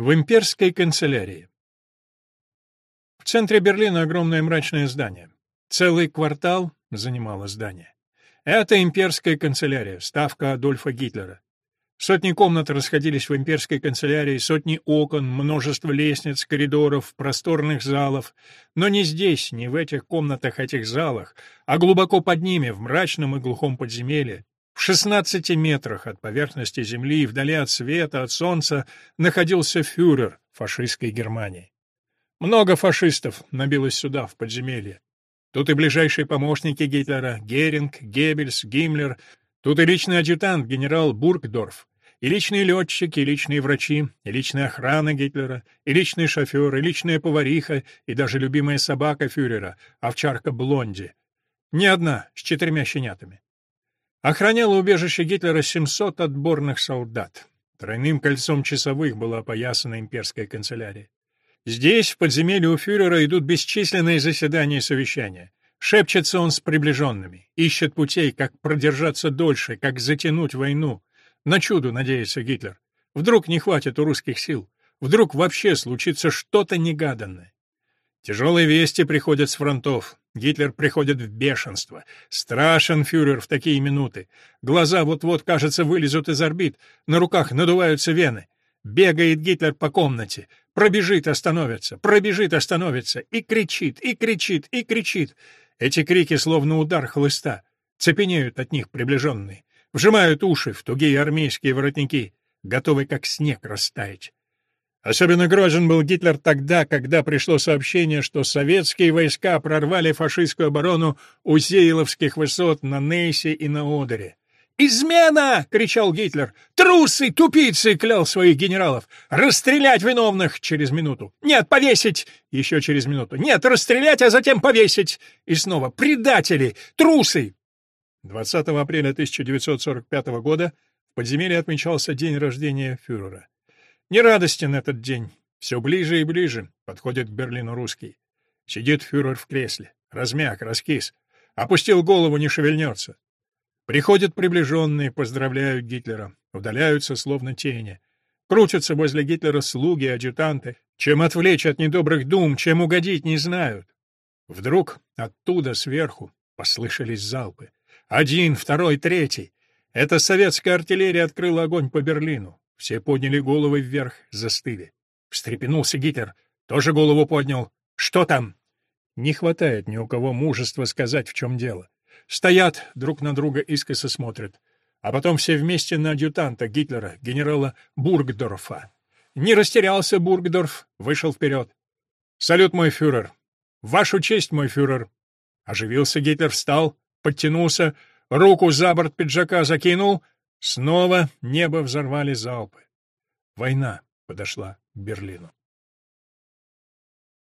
В имперской канцелярии. В центре Берлина огромное мрачное здание. Целый квартал занимало здание. Это имперская канцелярия, ставка Адольфа Гитлера. Сотни комнат расходились в имперской канцелярии, сотни окон, множество лестниц, коридоров, просторных залов. Но не здесь, не в этих комнатах, этих залах, а глубоко под ними, в мрачном и глухом подземелье, в 16 метрах от поверхности земли, вдали от света, от солнца, находился фюрер фашистской Германии. Много фашистов набилось сюда, в подземелье. Тут и ближайшие помощники Гитлера, Геринг, Геббельс, Гиммлер, тут и личный адъютант генерал Бургдорф, и личные летчики, и личные врачи, и личная охрана Гитлера, и личный шофер, и личная повариха, и даже любимая собака фюрера, овчарка Блонди. Не одна, с четырьмя щенятами. Охраняло убежище Гитлера 700 отборных солдат. Тройным кольцом часовых была опоясана имперская канцелярия. Здесь, в подземелье у фюрера, идут бесчисленные заседания и совещания. Шепчется он с приближенными, ищет путей, как продержаться дольше, как затянуть войну. На чудо надеется Гитлер. Вдруг не хватит у русских сил. Вдруг вообще случится что-то негаданное. Тяжелые вести приходят с фронтов. Гитлер приходит в бешенство. Страшен фюрер в такие минуты. Глаза вот-вот, кажется, вылезут из орбит. На руках надуваются вены. Бегает Гитлер по комнате. Пробежит, остановится. Пробежит, остановится. И кричит, и кричит, и кричит. Эти крики словно удар хлыста. Цепенеют от них приближенные. Вжимают уши в тугие армейские воротники, готовые как снег растаять. Особенно грозен был Гитлер тогда, когда пришло сообщение, что советские войска прорвали фашистскую оборону у Зейловских высот на Нейсе и на Одере. «Измена!» — кричал Гитлер. «Трусы, тупицы!» — клял своих генералов. «Расстрелять виновных!» — через минуту. «Нет, повесить!» — еще через минуту. «Нет, расстрелять, а затем повесить!» И снова «Предатели! Трусы!» 20 апреля 1945 года в подземелье отмечался день рождения фюрера. Нерадостен этот день. Все ближе и ближе подходит к Берлину русский. Сидит фюрер в кресле, размяк, раскис, опустил голову, не шевельнется. Приходят приближенные, поздравляют Гитлера, удаляются словно тени. Крутятся возле Гитлера слуги, адъютанты. Чем отвлечь от недобрых дум, чем угодить, не знают. Вдруг оттуда, сверху, послышались залпы. Один, второй, третий. Это советская артиллерия открыла огонь по Берлину. Все подняли головы вверх, застыли. Встрепенулся Гитлер, тоже голову поднял. «Что там?» Не хватает ни у кого мужества сказать, в чем дело. Стоят, друг на друга искоса смотрят. А потом все вместе на адъютанта Гитлера, генерала Бургдорфа. Не растерялся Бургдорф, вышел вперед. «Салют, мой фюрер!» «Вашу честь, мой фюрер!» Оживился Гитлер, встал, подтянулся, руку за борт пиджака закинул, Снова небо взорвали залпы. Война подошла к Берлину.